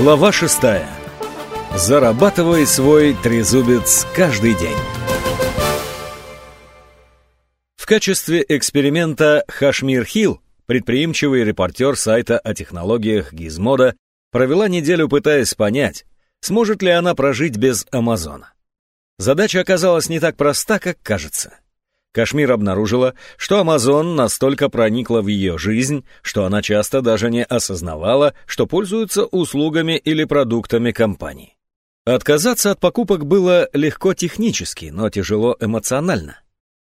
Глава шестая. Зарабатывай свой трезубец каждый день. В качестве эксперимента Хашмир Хилл, предприимчивый репортер сайта о технологиях Gizmodo, провела неделю пытаясь понять, сможет ли она прожить без Амазона. Задача оказалась не так проста, как кажется. Кашмир обнаружила, что Амазон настолько проникла в ее жизнь, что она часто даже не осознавала, что пользуется услугами или продуктами компании. Отказаться от покупок было легко технически, но тяжело эмоционально.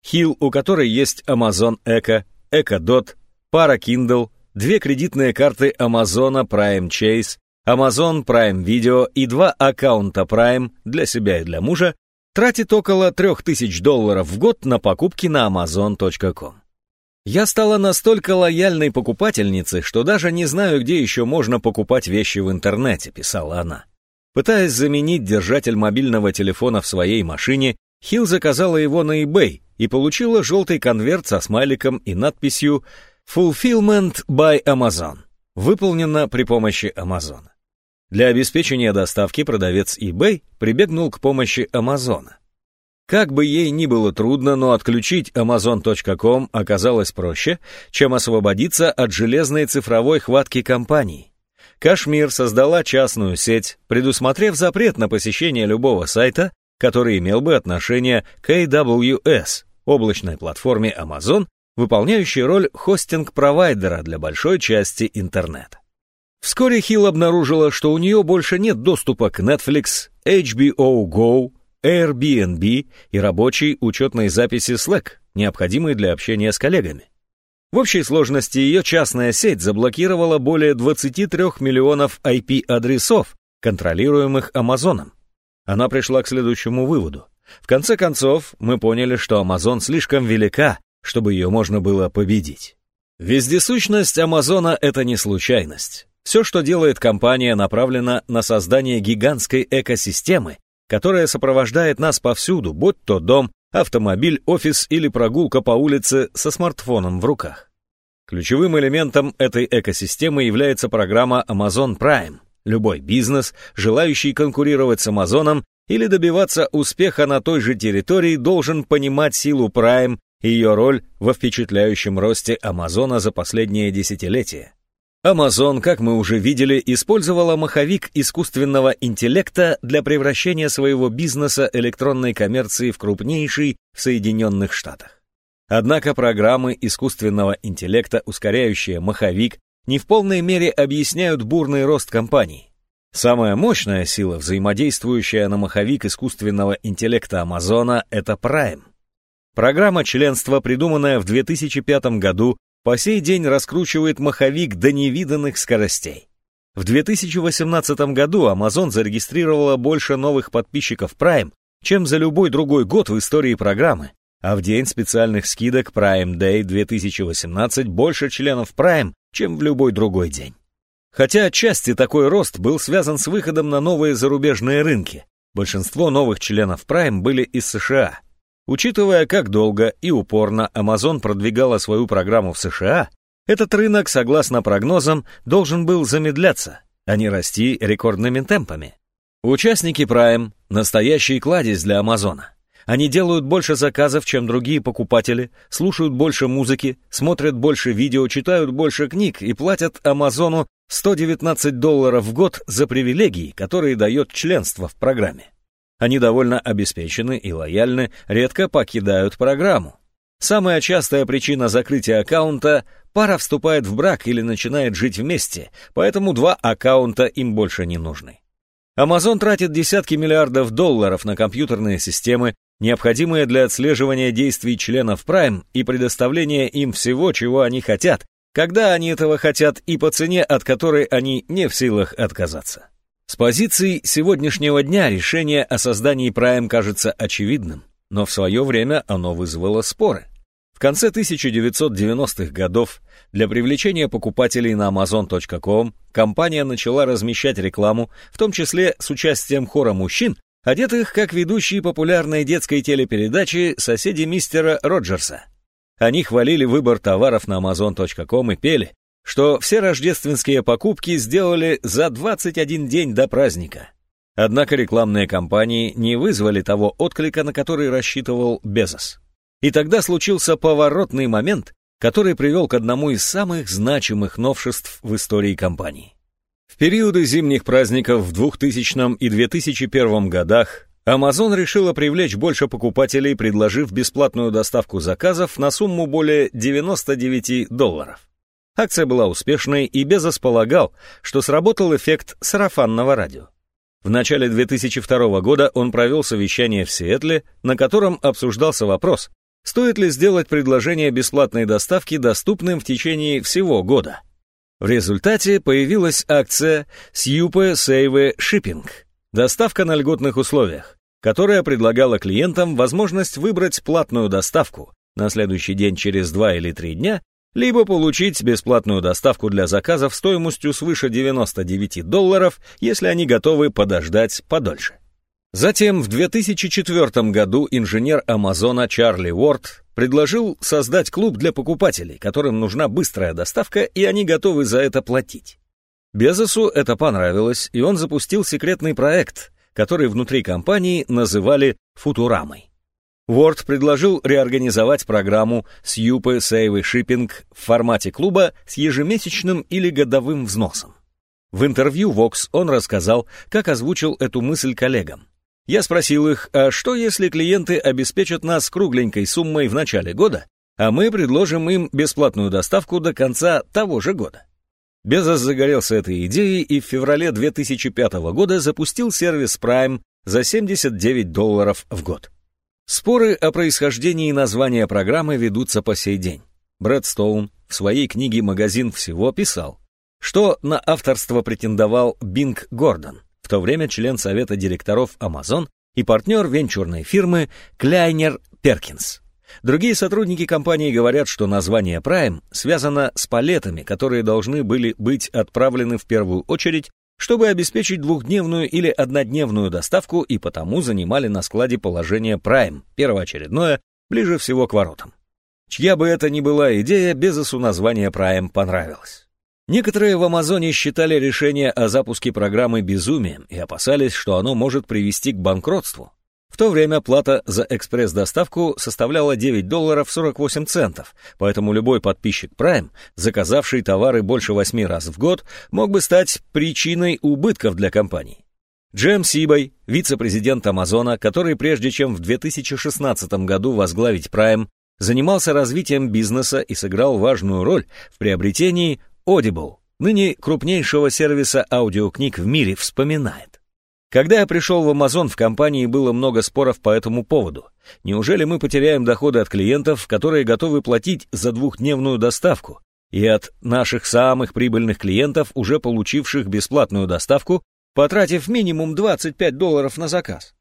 Хилл, у которой есть Amazon Echo, Echo Dot, пара Kindle, две кредитные карты Amazon Prime Chase, Amazon Prime Video и два аккаунта Prime для себя и для мужа, тратит около 3000 долларов в год на покупки на amazon.com. Я стала настолько лояльной покупательницей, что даже не знаю, где еще можно покупать вещи в интернете, писала она. Пытаясь заменить держатель мобильного телефона в своей машине, Хилл заказала его на eBay и получила желтый конверт со смайликом и надписью «Fulfillment by Amazon», выполнено при помощи Амазона. Для обеспечения доставки продавец eBay прибегнул к помощи Амазона. Как бы ей ни было трудно, но отключить Amazon.com оказалось проще, чем освободиться от железной цифровой хватки компании. Кашмир создала частную сеть, предусмотрев запрет на посещение любого сайта, который имел бы отношение к AWS, облачной платформе Amazon, выполняющей роль хостинг-провайдера для большой части интернета. Вскоре Хилл обнаружила, что у нее больше нет доступа к Netflix, HBO Go, Airbnb и рабочей учетной записи Slack, необходимой для общения с коллегами. В общей сложности ее частная сеть заблокировала более 23 миллионов IP-адресов, контролируемых Амазоном. Она пришла к следующему выводу. В конце концов, мы поняли, что Амазон слишком велика, чтобы ее можно было победить. Вездесущность Амазона — это не случайность. Все, что делает компания, направлено на создание гигантской экосистемы, которая сопровождает нас повсюду, будь то дом, автомобиль, офис или прогулка по улице со смартфоном в руках. Ключевым элементом этой экосистемы является программа Amazon Prime. Любой бизнес, желающий конкурировать с Амазоном или добиваться успеха на той же территории, должен понимать силу Prime и ее роль во впечатляющем росте Амазона за последние десятилетия. Amazon, как мы уже видели, использовала маховик искусственного интеллекта для превращения своего бизнеса электронной коммерции в крупнейший в Соединенных Штатах. Однако программы искусственного интеллекта, ускоряющие маховик, не в полной мере объясняют бурный рост компании. Самая мощная сила, взаимодействующая на маховик искусственного интеллекта Амазона, это Prime. Программа членства, придуманная в 2005 году по сей день раскручивает маховик до невиданных скоростей. В 2018 году Amazon зарегистрировала больше новых подписчиков Prime, чем за любой другой год в истории программы, а в день специальных скидок Prime Day 2018 больше членов Prime, чем в любой другой день. Хотя отчасти такой рост был связан с выходом на новые зарубежные рынки, большинство новых членов Prime были из США, Учитывая, как долго и упорно Amazon продвигала свою программу в США, этот рынок, согласно прогнозам, должен был замедляться, а не расти рекордными темпами. Участники Prime – настоящий кладезь для Амазона. Они делают больше заказов, чем другие покупатели, слушают больше музыки, смотрят больше видео, читают больше книг и платят Амазону 119 долларов в год за привилегии, которые дает членство в программе. Они довольно обеспечены и лояльны, редко покидают программу. Самая частая причина закрытия аккаунта – пара вступает в брак или начинает жить вместе, поэтому два аккаунта им больше не нужны. Amazon тратит десятки миллиардов долларов на компьютерные системы, необходимые для отслеживания действий членов Prime и предоставления им всего, чего они хотят, когда они этого хотят и по цене, от которой они не в силах отказаться. С позиции сегодняшнего дня решение о создании Prime кажется очевидным, но в свое время оно вызвало споры. В конце 1990-х годов для привлечения покупателей на Amazon.com компания начала размещать рекламу, в том числе с участием хора мужчин, одетых как ведущие популярной детской телепередачи «Соседи мистера Роджерса». Они хвалили выбор товаров на Amazon.com и пели что все рождественские покупки сделали за 21 день до праздника. Однако рекламные кампании не вызвали того отклика, на который рассчитывал Безос. И тогда случился поворотный момент, который привел к одному из самых значимых новшеств в истории компании. В периоды зимних праздников в 2000 и 2001 годах Amazon решила привлечь больше покупателей, предложив бесплатную доставку заказов на сумму более 99 долларов. Акция была успешной, и Безос полагал, что сработал эффект сарафанного радио. В начале 2002 года он провел совещание в Сиэтле, на котором обсуждался вопрос, стоит ли сделать предложение бесплатной доставки доступным в течение всего года. В результате появилась акция Super Save Shipping – доставка на льготных условиях, которая предлагала клиентам возможность выбрать платную доставку на следующий день через 2 или 3 дня либо получить бесплатную доставку для заказов стоимостью свыше 99 долларов, если они готовы подождать подольше. Затем в 2004 году инженер Амазона Чарли Уорд предложил создать клуб для покупателей, которым нужна быстрая доставка, и они готовы за это платить. Безосу это понравилось, и он запустил секретный проект, который внутри компании называли «Футурамой». Word предложил реорганизовать программу Super Save Shipping в формате клуба с ежемесячным или годовым взносом. В интервью Vox он рассказал, как озвучил эту мысль коллегам. Я спросил их, а что если клиенты обеспечат нас кругленькой суммой в начале года, а мы предложим им бесплатную доставку до конца того же года? Безос загорелся этой идеей и в феврале 2005 года запустил сервис Prime за 79 долларов в год. Споры о происхождении названия программы ведутся по сей день. Брэд Стоун в своей книге «Магазин всего» писал, что на авторство претендовал Бинг Гордон, в то время член совета директоров Amazon и партнер венчурной фирмы Кляйнер Перкинс. Другие сотрудники компании говорят, что название Prime связано с палетами, которые должны были быть отправлены в первую очередь чтобы обеспечить двухдневную или однодневную доставку и потому занимали на складе положение Prime, первоочередное, ближе всего к воротам. Чья бы это ни была идея, Безосу название Prime понравилось. Некоторые в Амазоне считали решение о запуске программы безумием и опасались, что оно может привести к банкротству. В то время плата за экспресс-доставку составляла 9 долларов 48 центов, поэтому любой подписчик Prime, заказавший товары больше 8 раз в год, мог бы стать причиной убытков для компании. Джем Сибой, вице-президент Амазона, который прежде чем в 2016 году возглавить Prime, занимался развитием бизнеса и сыграл важную роль в приобретении Audible, ныне крупнейшего сервиса аудиокниг в мире, вспоминает. Когда я пришел в Amazon, в компании было много споров по этому поводу. Неужели мы потеряем доходы от клиентов, которые готовы платить за двухдневную доставку, и от наших самых прибыльных клиентов, уже получивших бесплатную доставку, потратив минимум 25 долларов на заказ?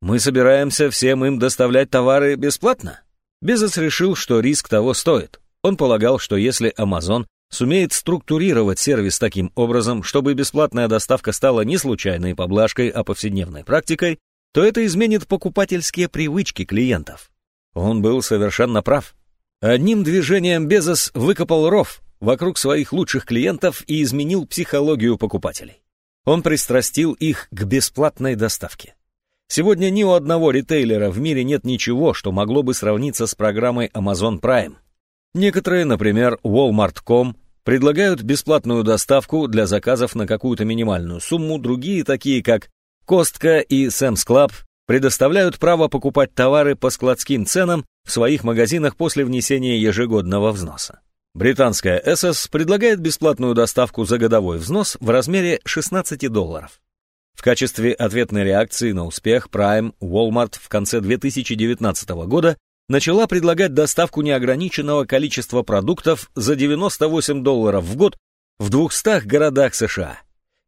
Мы собираемся всем им доставлять товары бесплатно? Безос решил, что риск того стоит. Он полагал, что если Amazon сумеет структурировать сервис таким образом, чтобы бесплатная доставка стала не случайной поблажкой, а повседневной практикой, то это изменит покупательские привычки клиентов. Он был совершенно прав. Одним движением Безос выкопал ров вокруг своих лучших клиентов и изменил психологию покупателей. Он пристрастил их к бесплатной доставке. Сегодня ни у одного ритейлера в мире нет ничего, что могло бы сравниться с программой Amazon Prime — Некоторые, например, Walmart.com, предлагают бесплатную доставку для заказов на какую-то минимальную сумму, другие, такие как Костка и Sam's Club, предоставляют право покупать товары по складским ценам в своих магазинах после внесения ежегодного взноса. Британская SS предлагает бесплатную доставку за годовой взнос в размере 16 долларов. В качестве ответной реакции на успех Prime Walmart в конце 2019 года начала предлагать доставку неограниченного количества продуктов за 98 долларов в год в 200 городах США.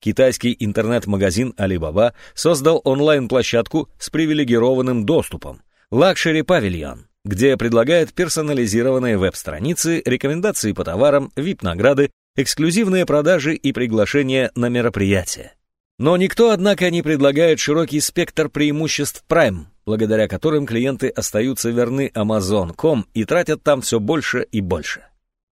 Китайский интернет-магазин Alibaba создал онлайн-площадку с привилегированным доступом Luxury Pavilion, где предлагает персонализированные веб-страницы, рекомендации по товарам, VIP-награды, эксклюзивные продажи и приглашения на мероприятия. Но никто, однако, не предлагает широкий спектр преимуществ Prime, благодаря которым клиенты остаются верны Amazon.com и тратят там все больше и больше.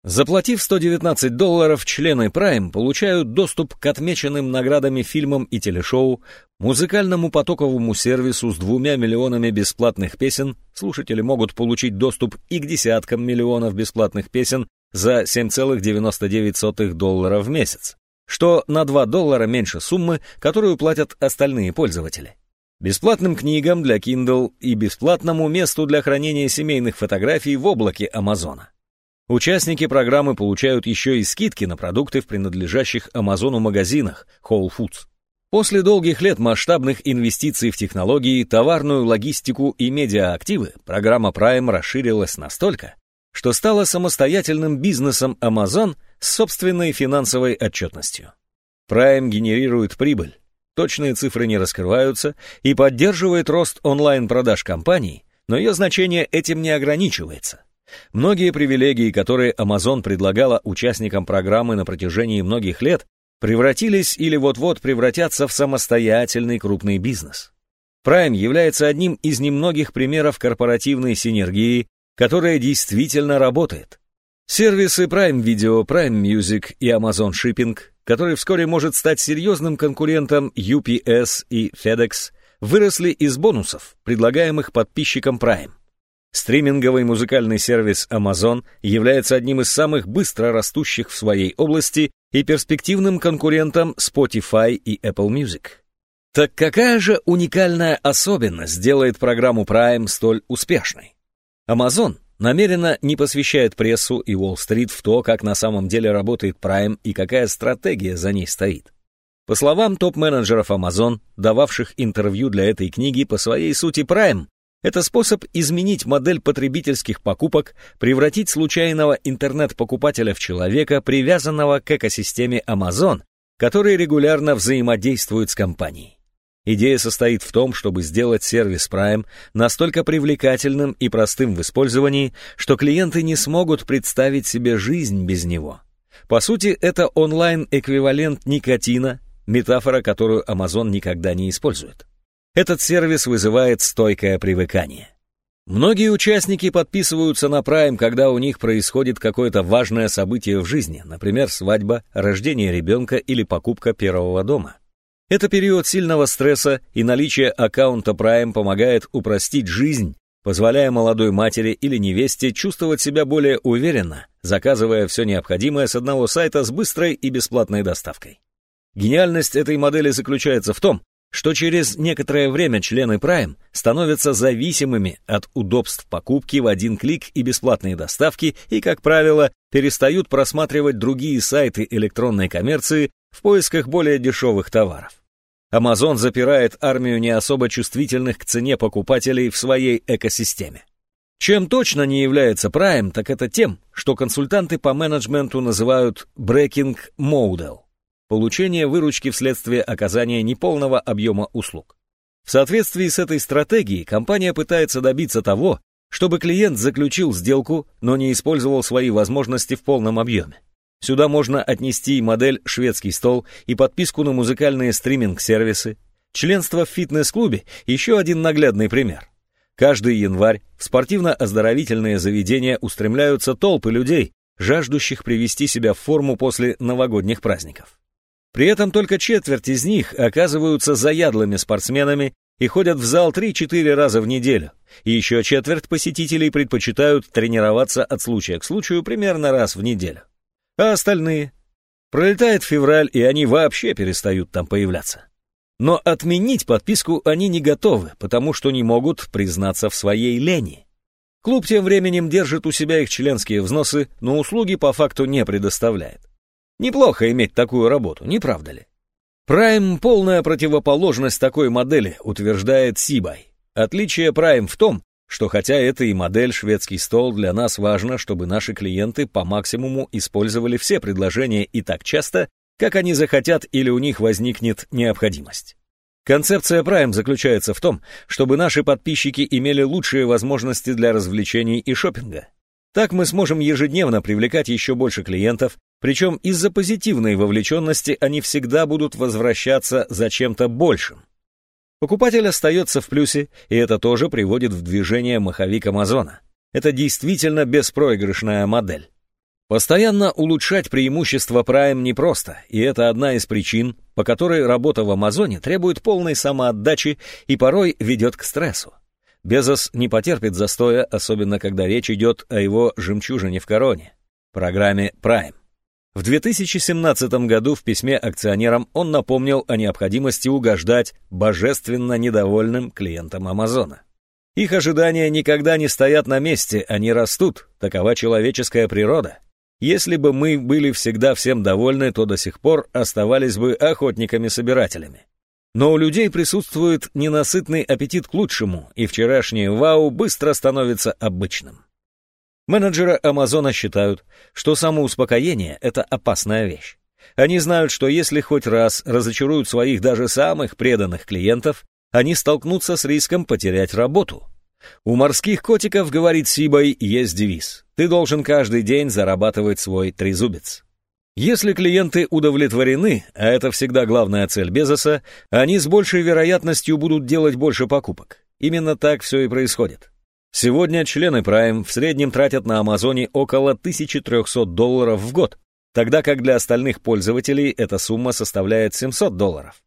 Заплатив 119 долларов, члены Prime получают доступ к отмеченным наградами фильмам и телешоу, музыкальному потоковому сервису с двумя миллионами бесплатных песен, слушатели могут получить доступ и к десяткам миллионов бесплатных песен за 7,99 доллара в месяц, что на 2 доллара меньше суммы, которую платят остальные пользователи. Бесплатным книгам для Kindle и бесплатному месту для хранения семейных фотографий в облаке Амазона. Участники программы получают еще и скидки на продукты в принадлежащих Амазону магазинах Whole Foods. После долгих лет масштабных инвестиций в технологии, товарную логистику и медиаактивы, программа Prime расширилась настолько, что стала самостоятельным бизнесом Amazon с собственной финансовой отчетностью. Prime генерирует прибыль, точные цифры не раскрываются и поддерживает рост онлайн-продаж компаний, но ее значение этим не ограничивается. Многие привилегии, которые Amazon предлагала участникам программы на протяжении многих лет, превратились или вот-вот превратятся в самостоятельный крупный бизнес. Prime является одним из немногих примеров корпоративной синергии, которая действительно работает. Сервисы Prime Video, Prime Music и Amazon Shipping, который вскоре может стать серьезным конкурентом UPS и FedEx, выросли из бонусов, предлагаемых подписчикам Prime. Стриминговый музыкальный сервис Amazon является одним из самых быстро растущих в своей области и перспективным конкурентом Spotify и Apple Music. Так какая же уникальная особенность делает программу Prime столь успешной? Amazon намеренно не посвящает прессу и Уолл-стрит в то, как на самом деле работает Prime и какая стратегия за ней стоит. По словам топ-менеджеров Amazon, дававших интервью для этой книги, по своей сути Prime это способ изменить модель потребительских покупок, превратить случайного интернет-покупателя в человека, привязанного к экосистеме Amazon, который регулярно взаимодействует с компанией. Идея состоит в том, чтобы сделать сервис Prime настолько привлекательным и простым в использовании, что клиенты не смогут представить себе жизнь без него. По сути, это онлайн-эквивалент никотина, метафора, которую Amazon никогда не использует. Этот сервис вызывает стойкое привыкание. Многие участники подписываются на Prime, когда у них происходит какое-то важное событие в жизни, например, свадьба, рождение ребенка или покупка первого дома. Это период сильного стресса, и наличие аккаунта Prime помогает упростить жизнь, позволяя молодой матери или невесте чувствовать себя более уверенно, заказывая все необходимое с одного сайта с быстрой и бесплатной доставкой. Гениальность этой модели заключается в том, что через некоторое время члены Prime становятся зависимыми от удобств покупки в один клик и бесплатной доставки и, как правило, перестают просматривать другие сайты электронной коммерции в поисках более дешевых товаров. Amazon запирает армию не особо чувствительных к цене покупателей в своей экосистеме. Чем точно не является Prime, так это тем, что консультанты по менеджменту называют breaking model получение выручки вследствие оказания неполного объема услуг. В соответствии с этой стратегией компания пытается добиться того, чтобы клиент заключил сделку, но не использовал свои возможности в полном объеме. Сюда можно отнести модель «Шведский стол» и подписку на музыкальные стриминг-сервисы. Членство в фитнес-клубе – еще один наглядный пример. Каждый январь в спортивно-оздоровительные заведения устремляются толпы людей, жаждущих привести себя в форму после новогодних праздников. При этом только четверть из них оказываются заядлыми спортсменами и ходят в зал 3-4 раза в неделю. И еще четверть посетителей предпочитают тренироваться от случая к случаю примерно раз в неделю. А остальные? Пролетает февраль, и они вообще перестают там появляться. Но отменить подписку они не готовы, потому что не могут признаться в своей лени. Клуб тем временем держит у себя их членские взносы, но услуги по факту не предоставляет. Неплохо иметь такую работу, не правда ли? Prime — полная противоположность такой модели, утверждает Сибай. Отличие Prime в том, что хотя это и модель шведский стол, для нас важно, чтобы наши клиенты по максимуму использовали все предложения и так часто, как они захотят или у них возникнет необходимость. Концепция Prime заключается в том, чтобы наши подписчики имели лучшие возможности для развлечений и шопинга. Так мы сможем ежедневно привлекать еще больше клиентов, причем из-за позитивной вовлеченности они всегда будут возвращаться за чем-то большим. Покупатель остается в плюсе, и это тоже приводит в движение маховик Амазона. Это действительно беспроигрышная модель. Постоянно улучшать преимущества Prime непросто, и это одна из причин, по которой работа в Амазоне требует полной самоотдачи и порой ведет к стрессу. Безос не потерпит застоя, особенно когда речь идет о его «жемчужине в короне» — программе Prime. В 2017 году в письме акционерам он напомнил о необходимости угождать божественно недовольным клиентам Амазона. Их ожидания никогда не стоят на месте, они растут, такова человеческая природа. Если бы мы были всегда всем довольны, то до сих пор оставались бы охотниками-собирателями. Но у людей присутствует ненасытный аппетит к лучшему, и вчерашнее вау быстро становится обычным. Менеджеры Амазона считают, что самоуспокоение — это опасная вещь. Они знают, что если хоть раз разочаруют своих даже самых преданных клиентов, они столкнутся с риском потерять работу. У морских котиков, говорит Сибой, есть девиз. Ты должен каждый день зарабатывать свой трезубец. Если клиенты удовлетворены, а это всегда главная цель Безоса, они с большей вероятностью будут делать больше покупок. Именно так все и происходит. Сегодня члены Prime в среднем тратят на Амазоне около 1300 долларов в год, тогда как для остальных пользователей эта сумма составляет 700 долларов.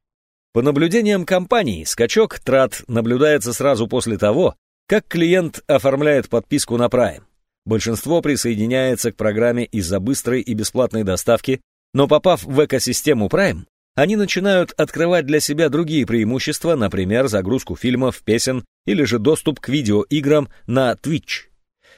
По наблюдениям компании, скачок трат наблюдается сразу после того, как клиент оформляет подписку на Prime. Большинство присоединяется к программе из-за быстрой и бесплатной доставки, но попав в экосистему Prime, они начинают открывать для себя другие преимущества, например, загрузку фильмов, песен или же доступ к видеоиграм на Twitch.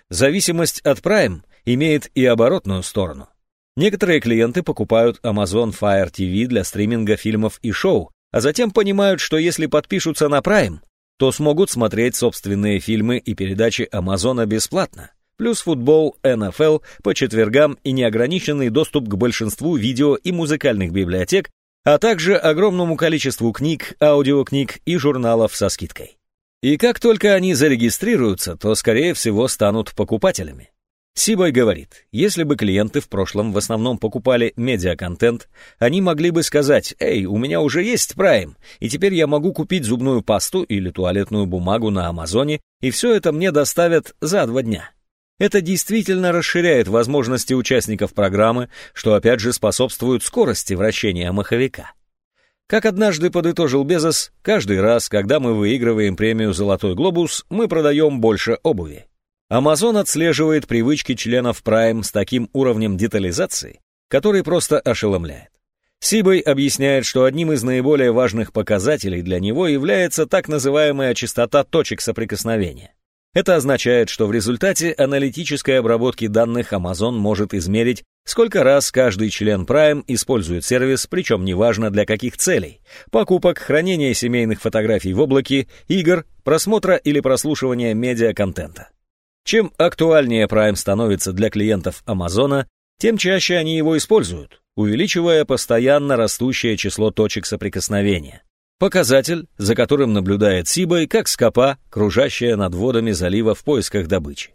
Зависимость от Prime имеет и оборотную сторону. Некоторые клиенты покупают Amazon Fire TV для стриминга фильмов и шоу, а затем понимают, что если подпишутся на Prime, то смогут смотреть собственные фильмы и передачи Амазона бесплатно, плюс футбол, НФЛ по четвергам и неограниченный доступ к большинству видео и музыкальных библиотек, а также огромному количеству книг, аудиокниг и журналов со скидкой. И как только они зарегистрируются, то, скорее всего, станут покупателями. Сибой говорит, если бы клиенты в прошлом в основном покупали медиаконтент, они могли бы сказать, «Эй, у меня уже есть Prime, и теперь я могу купить зубную пасту или туалетную бумагу на Амазоне, и все это мне доставят за два дня». Это действительно расширяет возможности участников программы, что опять же способствует скорости вращения маховика. Как однажды подытожил Безос, каждый раз, когда мы выигрываем премию «Золотой глобус», мы продаем больше обуви. Amazon отслеживает привычки членов Prime с таким уровнем детализации, который просто ошеломляет. Сибой объясняет, что одним из наиболее важных показателей для него является так называемая частота точек соприкосновения. Это означает, что в результате аналитической обработки данных Amazon может измерить, сколько раз каждый член Prime использует сервис, причем неважно для каких целей – покупок, хранения семейных фотографий в облаке, игр, просмотра или прослушивания медиаконтента. Чем актуальнее Prime становится для клиентов Амазона, тем чаще они его используют, увеличивая постоянно растущее число точек соприкосновения. Показатель, за которым наблюдает Сибой, как скопа, кружащая над водами залива в поисках добычи.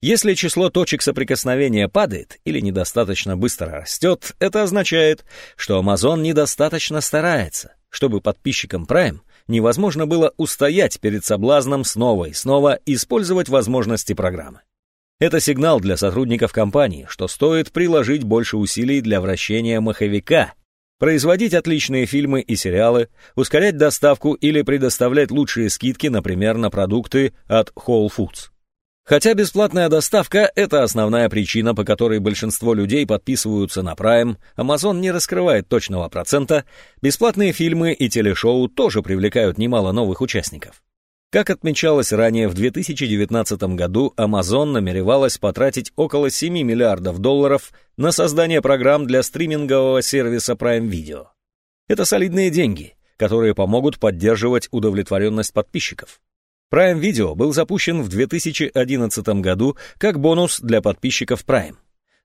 Если число точек соприкосновения падает или недостаточно быстро растет, это означает, что Amazon недостаточно старается, чтобы подписчикам Prime невозможно было устоять перед соблазном снова и снова использовать возможности программы. Это сигнал для сотрудников компании, что стоит приложить больше усилий для вращения маховика, производить отличные фильмы и сериалы, ускорять доставку или предоставлять лучшие скидки, например, на продукты от Whole Foods. Хотя бесплатная доставка — это основная причина, по которой большинство людей подписываются на Prime, Amazon не раскрывает точного процента, бесплатные фильмы и телешоу тоже привлекают немало новых участников. Как отмечалось ранее, в 2019 году Amazon намеревалась потратить около 7 миллиардов долларов на создание программ для стримингового сервиса Prime Video. Это солидные деньги, которые помогут поддерживать удовлетворенность подписчиков. Prime Video был запущен в 2011 году как бонус для подписчиков Prime.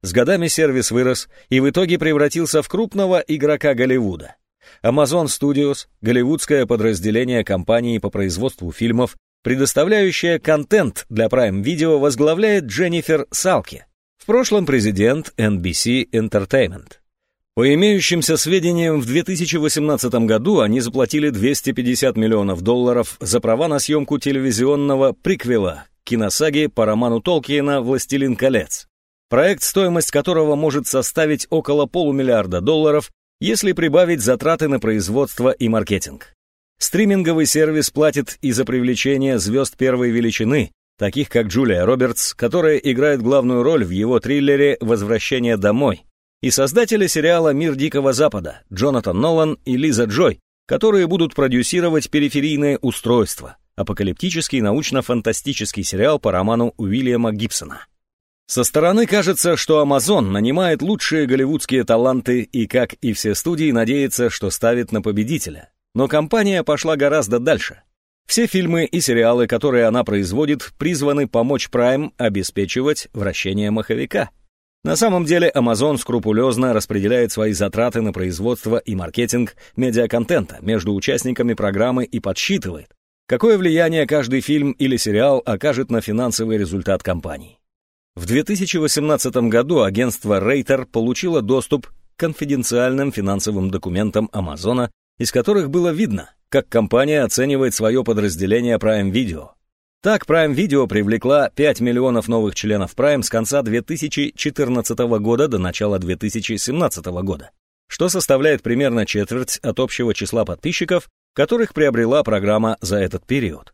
С годами сервис вырос и в итоге превратился в крупного игрока Голливуда. Amazon Studios, голливудское подразделение компании по производству фильмов, предоставляющее контент для Prime Video, возглавляет Дженнифер Салки, в прошлом президент NBC Entertainment. По имеющимся сведениям, в 2018 году они заплатили 250 миллионов долларов за права на съемку телевизионного приквела киносаги по роману Толкиена «Властелин колец». Проект, стоимость которого может составить около полумиллиарда долларов, если прибавить затраты на производство и маркетинг. Стриминговый сервис платит и за привлечение звезд первой величины, таких как Джулия Робертс, которая играет главную роль в его триллере «Возвращение домой», и создатели сериала «Мир Дикого Запада» Джонатан Нолан и Лиза Джой, которые будут продюсировать периферийные устройства, апокалиптический научно-фантастический сериал по роману Уильяма Гибсона. Со стороны кажется, что Amazon нанимает лучшие голливудские таланты и, как и все студии, надеется, что ставит на победителя. Но компания пошла гораздо дальше. Все фильмы и сериалы, которые она производит, призваны помочь Prime обеспечивать вращение маховика. На самом деле Amazon скрупулезно распределяет свои затраты на производство и маркетинг медиаконтента между участниками программы и подсчитывает, какое влияние каждый фильм или сериал окажет на финансовый результат компании. В 2018 году агентство Рейтер получило доступ к конфиденциальным финансовым документам Амазона, из которых было видно, как компания оценивает свое подразделение Prime Video. Так, Prime Video привлекла 5 миллионов новых членов Prime с конца 2014 года до начала 2017 года, что составляет примерно четверть от общего числа подписчиков, которых приобрела программа за этот период.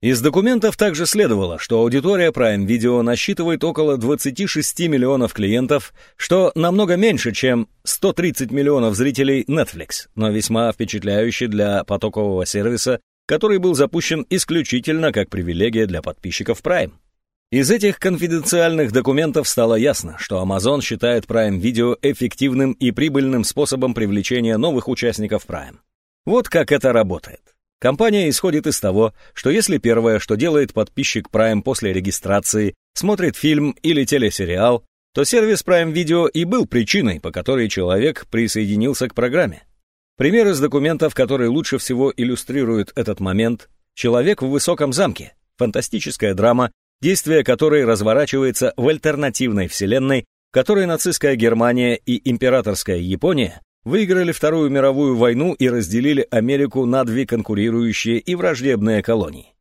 Из документов также следовало, что аудитория Prime Video насчитывает около 26 миллионов клиентов, что намного меньше, чем 130 миллионов зрителей Netflix, но весьма впечатляюще для потокового сервиса, который был запущен исключительно как привилегия для подписчиков Prime. Из этих конфиденциальных документов стало ясно, что Amazon считает Prime Video эффективным и прибыльным способом привлечения новых участников Prime. Вот как это работает. Компания исходит из того, что если первое, что делает подписчик Prime после регистрации, смотрит фильм или телесериал, то сервис Prime Video и был причиной, по которой человек присоединился к программе. Пример из документов, который лучше всего иллюстрирует этот момент «Человек в высоком замке» — фантастическая драма, действие которой разворачивается в альтернативной вселенной, в которой нацистская Германия и императорская Япония выиграли Вторую мировую войну и разделили Америку на две конкурирующие и враждебные колонии.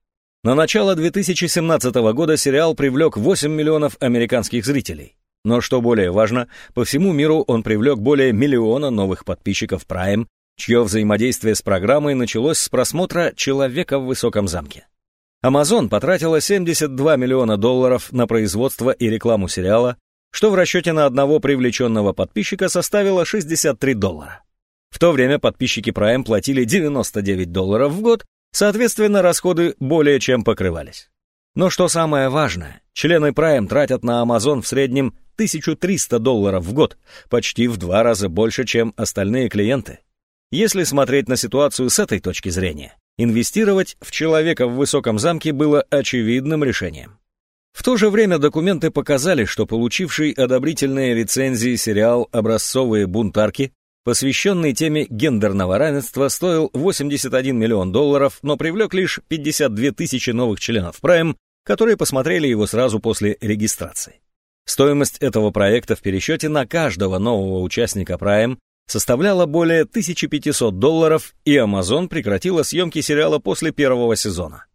На начало 2017 года сериал привлек 8 миллионов американских зрителей. Но что более важно, по всему миру он привлек более миллиона новых подписчиков Prime, чье взаимодействие с программой началось с просмотра «Человека в высоком замке». Amazon потратила 72 миллиона долларов на производство и рекламу сериала, что в расчете на одного привлеченного подписчика составило 63 доллара. В то время подписчики Prime платили 99 долларов в год, соответственно, расходы более чем покрывались. Но что самое важное, члены Prime тратят на Amazon в среднем 1300 долларов в год, почти в два раза больше, чем остальные клиенты. Если смотреть на ситуацию с этой точки зрения, инвестировать в человека в высоком замке было очевидным решением. В то же время документы показали, что получивший одобрительные рецензии сериал «Образцовые бунтарки», посвященный теме гендерного равенства, стоил 81 миллион долларов, но привлек лишь 52 тысячи новых членов Prime, которые посмотрели его сразу после регистрации. Стоимость этого проекта в пересчете на каждого нового участника Prime составляла более 1500 долларов, и Amazon прекратила съемки сериала после первого сезона.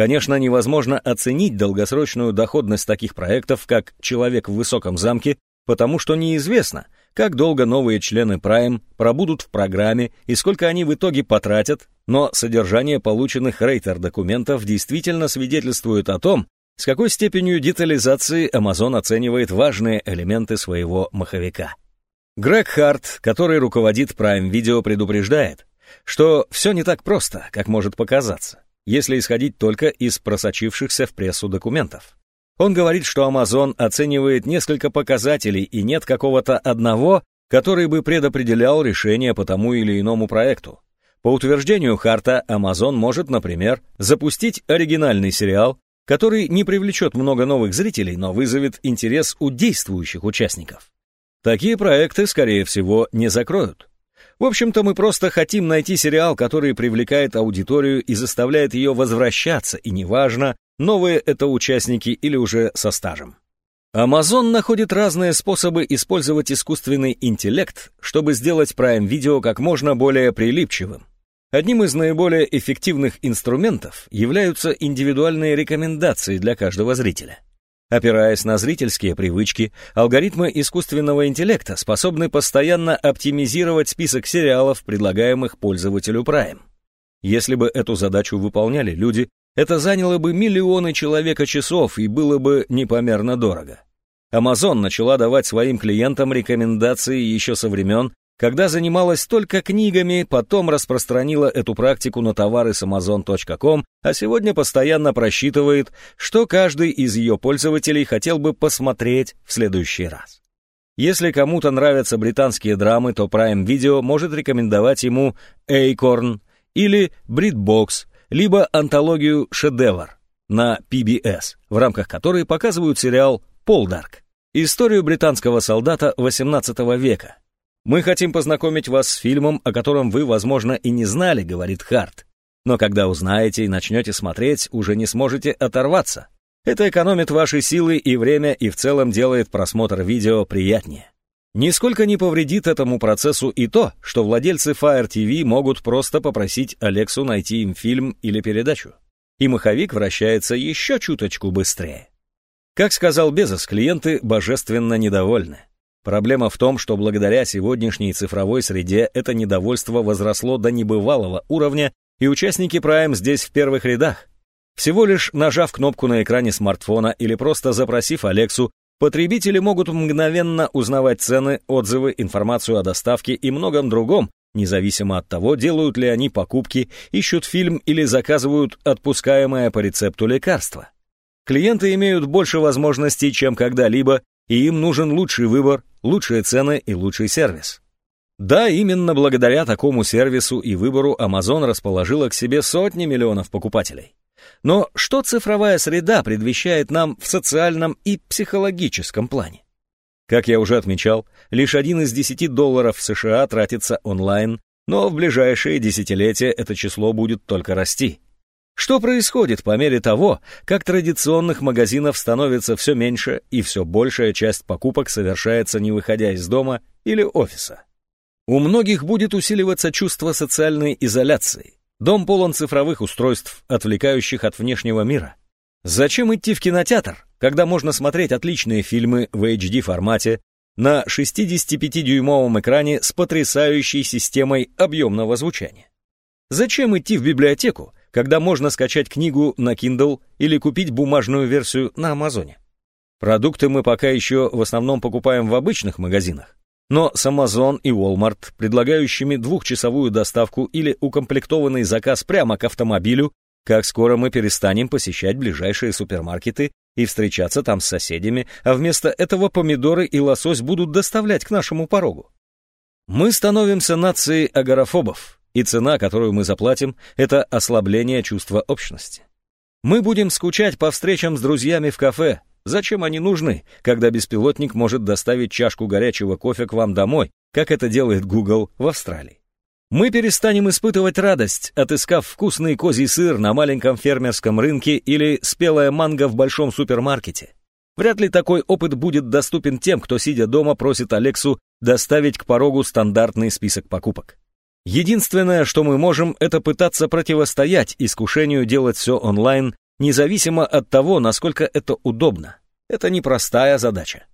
Конечно, невозможно оценить долгосрочную доходность таких проектов, как «Человек в высоком замке», потому что неизвестно, как долго новые члены Prime пробудут в программе и сколько они в итоге потратят, но содержание полученных рейтер-документов действительно свидетельствует о том, с какой степенью детализации Amazon оценивает важные элементы своего маховика. Грег Харт, который руководит Prime Video, предупреждает, что все не так просто, как может показаться если исходить только из просочившихся в прессу документов. Он говорит, что Amazon оценивает несколько показателей и нет какого-то одного, который бы предопределял решение по тому или иному проекту. По утверждению Харта, Amazon может, например, запустить оригинальный сериал, который не привлечет много новых зрителей, но вызовет интерес у действующих участников. Такие проекты, скорее всего, не закроют. В общем-то, мы просто хотим найти сериал, который привлекает аудиторию и заставляет ее возвращаться, и неважно, новые это участники или уже со стажем. Amazon находит разные способы использовать искусственный интеллект, чтобы сделать Prime Video как можно более прилипчивым. Одним из наиболее эффективных инструментов являются индивидуальные рекомендации для каждого зрителя. Опираясь на зрительские привычки, алгоритмы искусственного интеллекта способны постоянно оптимизировать список сериалов, предлагаемых пользователю Prime. Если бы эту задачу выполняли люди, это заняло бы миллионы человека часов и было бы непомерно дорого. Amazon начала давать своим клиентам рекомендации еще со времен, когда занималась только книгами, потом распространила эту практику на товары с Amazon.com, а сегодня постоянно просчитывает, что каждый из ее пользователей хотел бы посмотреть в следующий раз. Если кому-то нравятся британские драмы, то Prime Video может рекомендовать ему Acorn или BritBox, либо антологию «Шедевр» на PBS, в рамках которой показывают сериал «Полдарк» — историю британского солдата XVIII века. «Мы хотим познакомить вас с фильмом, о котором вы, возможно, и не знали», — говорит Харт. «Но когда узнаете и начнете смотреть, уже не сможете оторваться. Это экономит ваши силы и время и в целом делает просмотр видео приятнее». Нисколько не повредит этому процессу и то, что владельцы Fire TV могут просто попросить Алексу найти им фильм или передачу. И маховик вращается еще чуточку быстрее. Как сказал Безос, клиенты божественно недовольны. Проблема в том, что благодаря сегодняшней цифровой среде это недовольство возросло до небывалого уровня, и участники Prime здесь в первых рядах. Всего лишь нажав кнопку на экране смартфона или просто запросив Алексу, Потребители могут мгновенно узнавать цены, отзывы, информацию о доставке и многом другом, независимо от того, делают ли они покупки, ищут фильм или заказывают отпускаемое по рецепту лекарство. Клиенты имеют больше возможностей, чем когда-либо, и им нужен лучший выбор, лучшие цены и лучший сервис. Да, именно благодаря такому сервису и выбору Amazon расположила к себе сотни миллионов покупателей. Но что цифровая среда предвещает нам в социальном и психологическом плане? Как я уже отмечал, лишь один из десяти долларов в США тратится онлайн, но в ближайшие десятилетия это число будет только расти. Что происходит по мере того, как традиционных магазинов становится все меньше и все большая часть покупок совершается не выходя из дома или офиса? У многих будет усиливаться чувство социальной изоляции, Дом полон цифровых устройств, отвлекающих от внешнего мира. Зачем идти в кинотеатр, когда можно смотреть отличные фильмы в HD формате на 65-дюймовом экране с потрясающей системой объемного звучания? Зачем идти в библиотеку, когда можно скачать книгу на Kindle или купить бумажную версию на Амазоне? Продукты мы пока еще в основном покупаем в обычных магазинах, но с Amazon и Walmart, предлагающими двухчасовую доставку или укомплектованный заказ прямо к автомобилю, как скоро мы перестанем посещать ближайшие супермаркеты и встречаться там с соседями, а вместо этого помидоры и лосось будут доставлять к нашему порогу. Мы становимся нацией агорафобов, и цена, которую мы заплатим, это ослабление чувства общности. Мы будем скучать по встречам с друзьями в кафе, Зачем они нужны, когда беспилотник может доставить чашку горячего кофе к вам домой, как это делает Google в Австралии? Мы перестанем испытывать радость, отыскав вкусный козий сыр на маленьком фермерском рынке или спелая манго в большом супермаркете. Вряд ли такой опыт будет доступен тем, кто, сидя дома, просит Алексу доставить к порогу стандартный список покупок. Единственное, что мы можем, это пытаться противостоять искушению делать все онлайн независимо от того, насколько это удобно. Это непростая задача.